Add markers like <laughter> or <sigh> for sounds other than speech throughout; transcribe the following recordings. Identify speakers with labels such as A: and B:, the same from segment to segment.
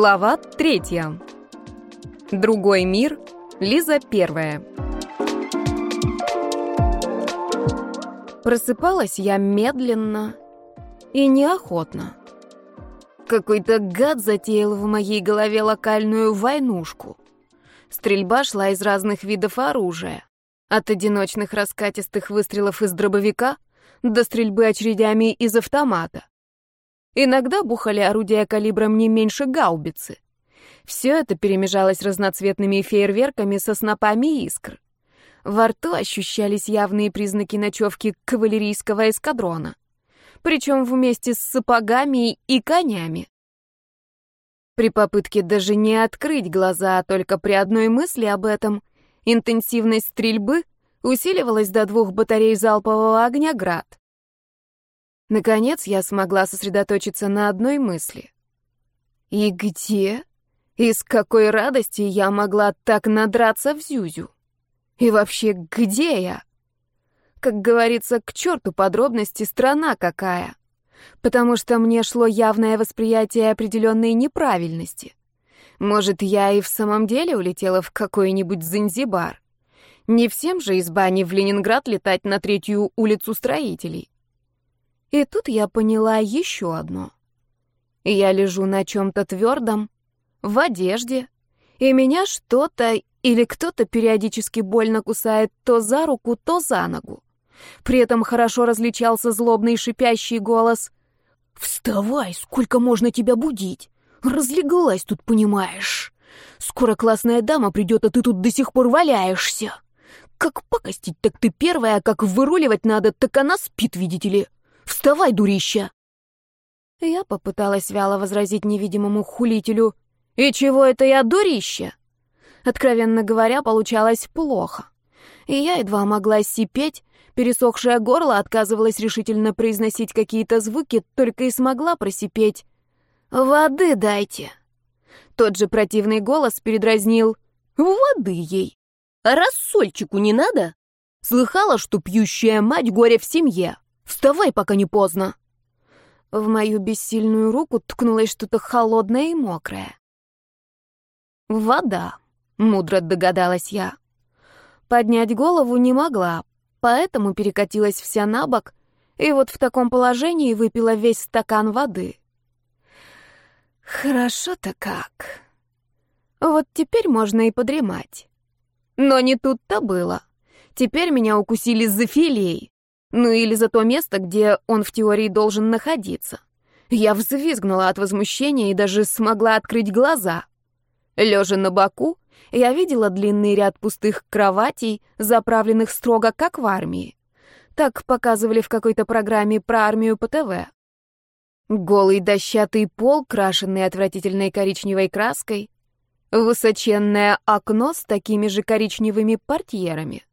A: Глава третья. Другой мир. Лиза первая. Просыпалась я медленно и неохотно. Какой-то гад затеял в моей голове локальную войнушку. Стрельба шла из разных видов оружия. От одиночных раскатистых выстрелов из дробовика до стрельбы очередями из автомата. Иногда бухали орудия калибром не меньше гаубицы. Все это перемежалось разноцветными фейерверками со снопами искр. Во рту ощущались явные признаки ночевки кавалерийского эскадрона. Причем вместе с сапогами и конями. При попытке даже не открыть глаза, а только при одной мысли об этом, интенсивность стрельбы усиливалась до двух батарей залпового огня «Град». Наконец я смогла сосредоточиться на одной мысли. И где и с какой радости я могла так надраться в Зюзю? И вообще, где я? Как говорится, к черту подробности, страна какая. Потому что мне шло явное восприятие определенной неправильности. Может, я и в самом деле улетела в какой-нибудь Занзибар. Не всем же из бани в Ленинград летать на третью улицу строителей. И тут я поняла еще одно. Я лежу на чем-то твердом, в одежде, и меня что-то или кто-то периодически больно кусает то за руку, то за ногу. При этом хорошо различался злобный шипящий голос. «Вставай, сколько можно тебя будить? Разлеглась тут, понимаешь? Скоро классная дама придет, а ты тут до сих пор валяешься. Как пакостить, так ты первая, а как выруливать надо, так она спит, видите ли». Вставай, дурища!» Я попыталась вяло возразить невидимому хулителю. «И чего это я дурище?» Откровенно говоря, получалось плохо. И я едва могла сипеть, пересохшее горло отказывалось решительно произносить какие-то звуки, только и смогла просипеть. «Воды дайте!» Тот же противный голос передразнил. «Воды ей! А рассольчику не надо? Слыхала, что пьющая мать горе в семье?» Вставай, пока не поздно!» В мою бессильную руку ткнулось что-то холодное и мокрое. «Вода», — мудро догадалась я. Поднять голову не могла, поэтому перекатилась вся на бок, и вот в таком положении выпила весь стакан воды. Хорошо-то как. Вот теперь можно и подремать. Но не тут-то было. Теперь меня укусили за филей. Ну или за то место, где он в теории должен находиться. Я взвизгнула от возмущения и даже смогла открыть глаза. Лежа на боку, я видела длинный ряд пустых кроватей, заправленных строго как в армии. Так показывали в какой-то программе про армию по ТВ. Голый дощатый пол, крашенный отвратительной коричневой краской, высоченное окно с такими же коричневыми портьерами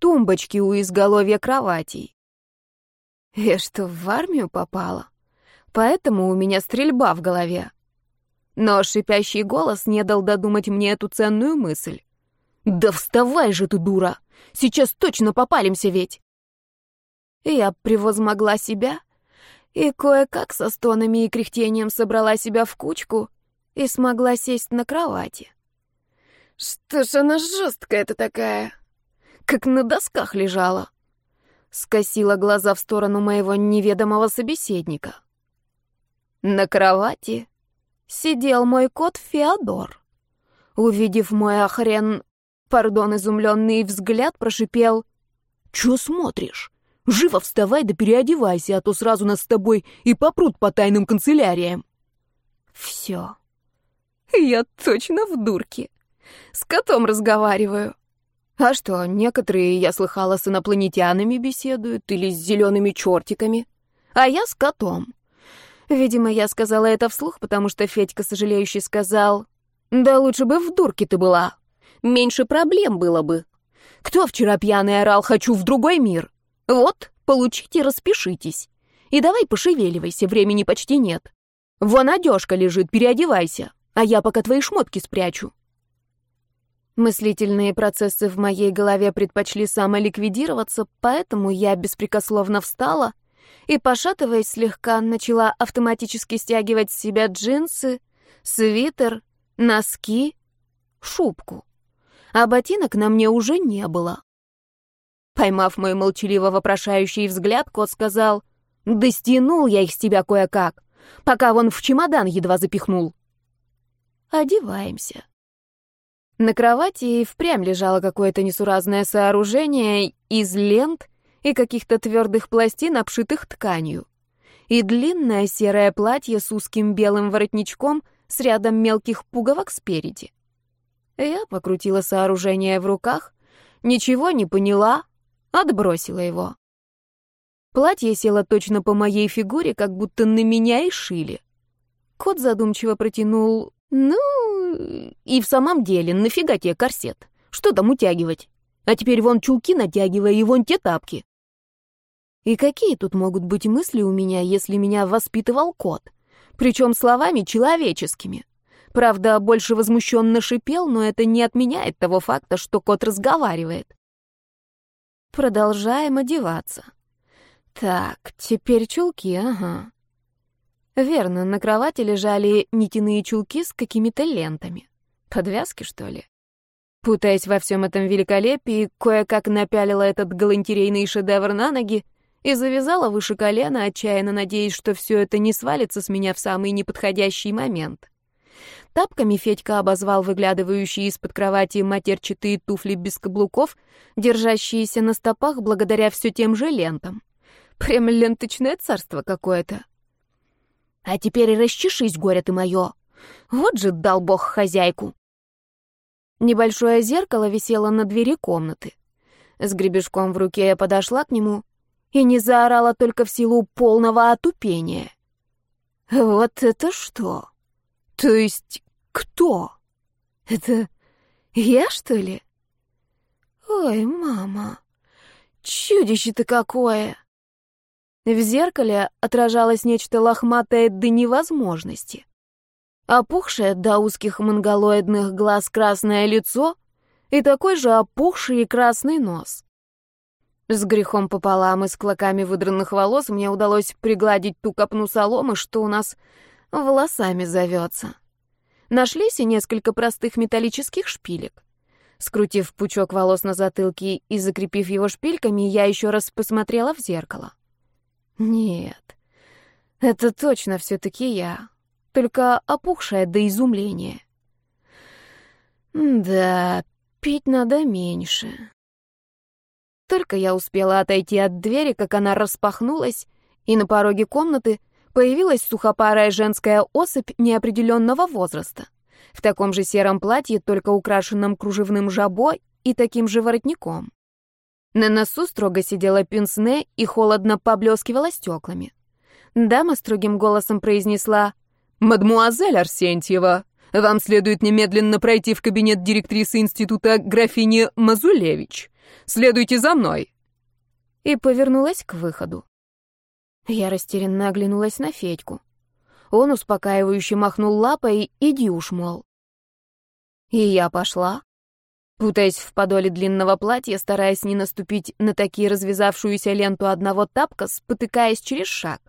A: тумбочки у изголовья кроватей. Я что, в армию попала? Поэтому у меня стрельба в голове. Но шипящий голос не дал додумать мне эту ценную мысль. «Да вставай же ты, дура! Сейчас точно попалимся ведь!» Я превозмогла себя и кое-как со стонами и кряхтением собрала себя в кучку и смогла сесть на кровати. «Что ж она жесткая-то такая?» Как на досках лежала. Скосила глаза в сторону моего неведомого собеседника. На кровати сидел мой кот Феодор. Увидев мой охрен, пардон, изумленный взгляд, прошипел. «Чё смотришь? Живо вставай да переодевайся, а то сразу нас с тобой и попрут по тайным канцеляриям». Все. Я точно в дурке. С котом разговариваю. А что, некоторые, я слыхала, с инопланетянами беседуют или с зелеными чертиками. А я с котом. Видимо, я сказала это вслух, потому что Федька, сожалеющий, сказал, «Да лучше бы в дурке ты была. Меньше проблем было бы. Кто вчера пьяный орал «хочу в другой мир»? Вот, получите, распишитесь. И давай пошевеливайся, времени почти нет. Вон одежка лежит, переодевайся, а я пока твои шмотки спрячу». Мыслительные процессы в моей голове предпочли самоликвидироваться, поэтому я беспрекословно встала и, пошатываясь слегка, начала автоматически стягивать с себя джинсы, Свитер, носки, шубку. А ботинок на мне уже не было. Поймав мой молчаливо вопрошающий взгляд, кот сказал, «Да стянул я их с тебя кое-как, пока вон в чемодан едва запихнул». Одеваемся. На кровати и впрямь лежало какое-то несуразное сооружение из лент и каких-то твердых пластин, обшитых тканью. И длинное серое платье с узким белым воротничком с рядом мелких пуговок спереди. Я покрутила сооружение в руках, ничего не поняла, отбросила его. Платье село точно по моей фигуре, как будто на меня и шили. Кот задумчиво протянул «Ну, и в самом деле, нафига тебе корсет? Что там утягивать? А теперь вон чулки натягивай и вон те тапки». И какие тут могут быть мысли у меня, если меня воспитывал кот? Причем словами человеческими. Правда, больше возмущенно шипел, но это не отменяет того факта, что кот разговаривает. Продолжаем одеваться. Так, теперь чулки, ага. Верно, на кровати лежали нитяные чулки с какими-то лентами. Подвязки, что ли? Путаясь во всем этом великолепии, кое-как напялила этот галантерейный шедевр на ноги и завязала выше колена, отчаянно надеясь, что все это не свалится с меня в самый неподходящий момент. Тапками Федька обозвал выглядывающие из-под кровати матерчатые туфли без каблуков, держащиеся на стопах благодаря все тем же лентам. Прям ленточное царство какое-то. А теперь расчешись, горе ты мое. Вот же дал бог хозяйку. Небольшое зеркало висело на двери комнаты. С гребешком в руке я подошла к нему и не заорала только в силу полного отупения. Вот это что? То есть кто? Это я, что ли? Ой, мама, чудище-то какое! В зеркале отражалось нечто лохматое до невозможности. Опухшее до узких монголоидных глаз красное лицо и такой же опухший и красный нос. С грехом пополам и с клоками выдранных волос мне удалось пригладить ту копну соломы, что у нас волосами зовется. Нашлись и несколько простых металлических шпилек. Скрутив пучок волос на затылке и закрепив его шпильками, я еще раз посмотрела в зеркало. Нет, это точно все-таки я, только опухшая до изумления. Да, пить надо меньше. Только я успела отойти от двери, как она распахнулась, и на пороге комнаты появилась сухопарая женская особь неопределенного возраста, в таком же сером платье, только украшенном кружевным жабо и таким же воротником. На носу строго сидела пенсне и холодно поблескивала стеклами. Дама строгим голосом произнесла «Мадмуазель Арсентьева, вам следует немедленно пройти в кабинет директрисы института графини Мазулевич. Следуйте за мной!» И повернулась к выходу. Я растерянно оглянулась на Федьку. Он успокаивающе махнул лапой «Иди уж, мол». И я пошла путаясь в подоле длинного платья, стараясь не наступить на такие развязавшуюся ленту одного тапка, спотыкаясь через шаг.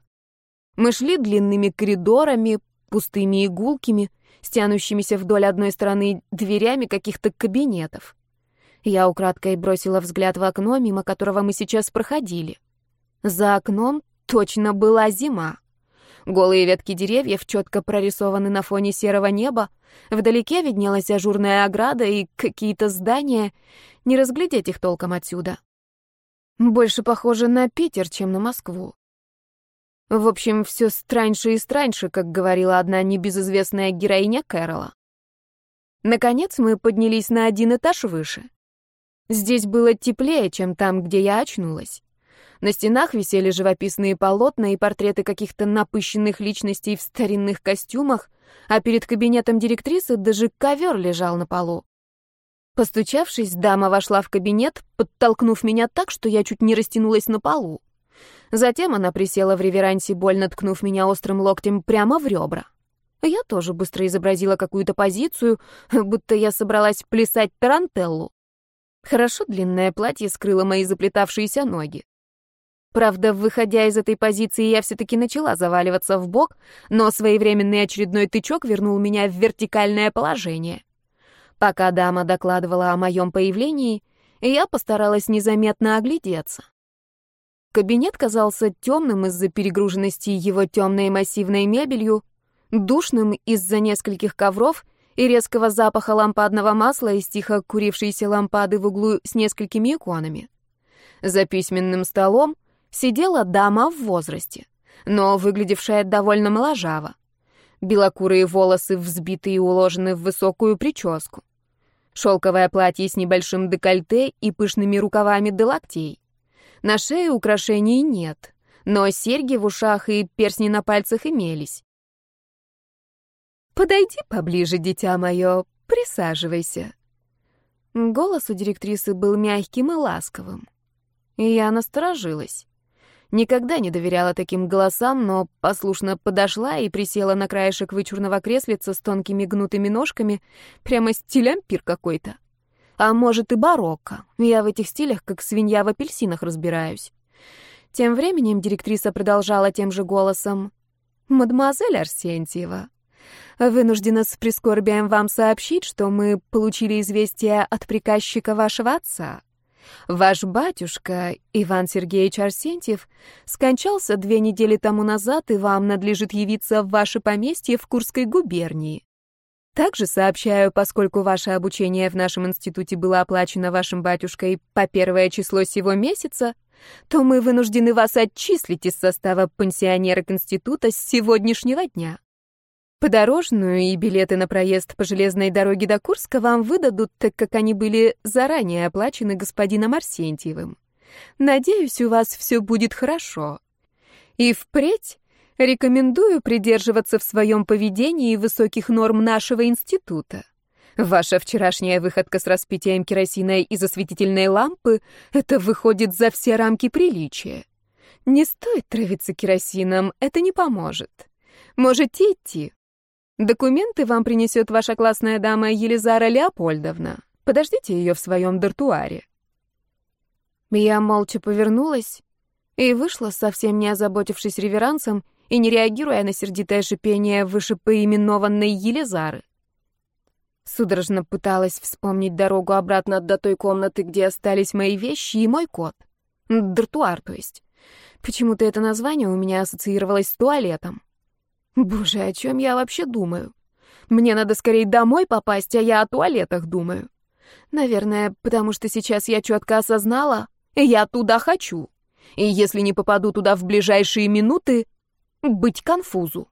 A: Мы шли длинными коридорами, пустыми и гулкими, стянущимися вдоль одной стороны дверями каких-то кабинетов. Я украдкой бросила взгляд в окно, мимо которого мы сейчас проходили. За окном точно была зима. Голые ветки деревьев четко прорисованы на фоне серого неба, вдалеке виднелась ажурная ограда и какие-то здания, не разглядеть их толком отсюда. Больше похоже на Питер, чем на Москву. В общем, все страньше и страньше, как говорила одна небезызвестная героиня Кэрола. Наконец мы поднялись на один этаж выше. Здесь было теплее, чем там, где я очнулась. На стенах висели живописные полотна и портреты каких-то напыщенных личностей в старинных костюмах, а перед кабинетом директрисы даже ковер лежал на полу. Постучавшись, дама вошла в кабинет, подтолкнув меня так, что я чуть не растянулась на полу. Затем она присела в реверансе, больно ткнув меня острым локтем прямо в ребра. Я тоже быстро изобразила какую-то позицию, <laughs> будто я собралась плясать тарантеллу. Хорошо длинное платье скрыло мои заплетавшиеся ноги. Правда, выходя из этой позиции, я все-таки начала заваливаться в бок, но своевременный очередной тычок вернул меня в вертикальное положение. Пока дама докладывала о моем появлении, я постаралась незаметно оглядеться. Кабинет казался темным из-за перегруженности его темной массивной мебелью, душным из-за нескольких ковров и резкого запаха лампадного масла из тихо курившейся лампады в углу с несколькими иконами. За письменным столом сидела дама в возрасте, но выглядевшая довольно моложаво. Белокурые волосы взбиты и уложены в высокую прическу. Шелковое платье с небольшим декольте и пышными рукавами до локтей. На шее украшений нет, но серьги в ушах и перстни на пальцах имелись. «Подойди поближе, дитя мое, присаживайся». Голос у директрисы был мягким и ласковым. И я насторожилась. Никогда не доверяла таким голосам, но послушно подошла и присела на краешек вычурного креслица с тонкими гнутыми ножками, прямо стиль ампир какой-то. А может и барокко. Я в этих стилях как свинья в апельсинах разбираюсь. Тем временем директриса продолжала тем же голосом. «Мадемуазель Арсентьева, вынуждена с прискорбием вам сообщить, что мы получили известие от приказчика вашего отца. Ваш батюшка, Иван Сергеевич Арсентьев, скончался две недели тому назад, и вам надлежит явиться в ваше поместье в Курской губернии. Также сообщаю, поскольку ваше обучение в нашем институте было оплачено вашим батюшкой по первое число сего месяца, то мы вынуждены вас отчислить из состава пансионерок института с сегодняшнего дня. Подорожную и билеты на проезд по железной дороге до Курска вам выдадут, так как они были заранее оплачены господином Арсентьевым. Надеюсь, у вас все будет хорошо. И впредь рекомендую придерживаться в своем поведении высоких норм нашего института. Ваша вчерашняя выходка с распитием керосина из осветительной лампы — это выходит за все рамки приличия. Не стоит травиться керосином, это не поможет. Можете идти. Документы вам принесет ваша классная дама Елизара Леопольдовна. Подождите ее в своем дартуаре. Я молча повернулась и вышла, совсем не озаботившись реверансом и не реагируя на сердитое шипение вышепоименованной Елизары. Судорожно пыталась вспомнить дорогу обратно до той комнаты, где остались мои вещи и мой кот. Дартуар, то есть. Почему-то это название у меня ассоциировалось с туалетом. Боже, о чем я вообще думаю? Мне надо скорее домой попасть, а я о туалетах думаю. Наверное, потому что сейчас я четко осознала, я туда хочу. И если не попаду туда в ближайшие минуты, быть конфузу.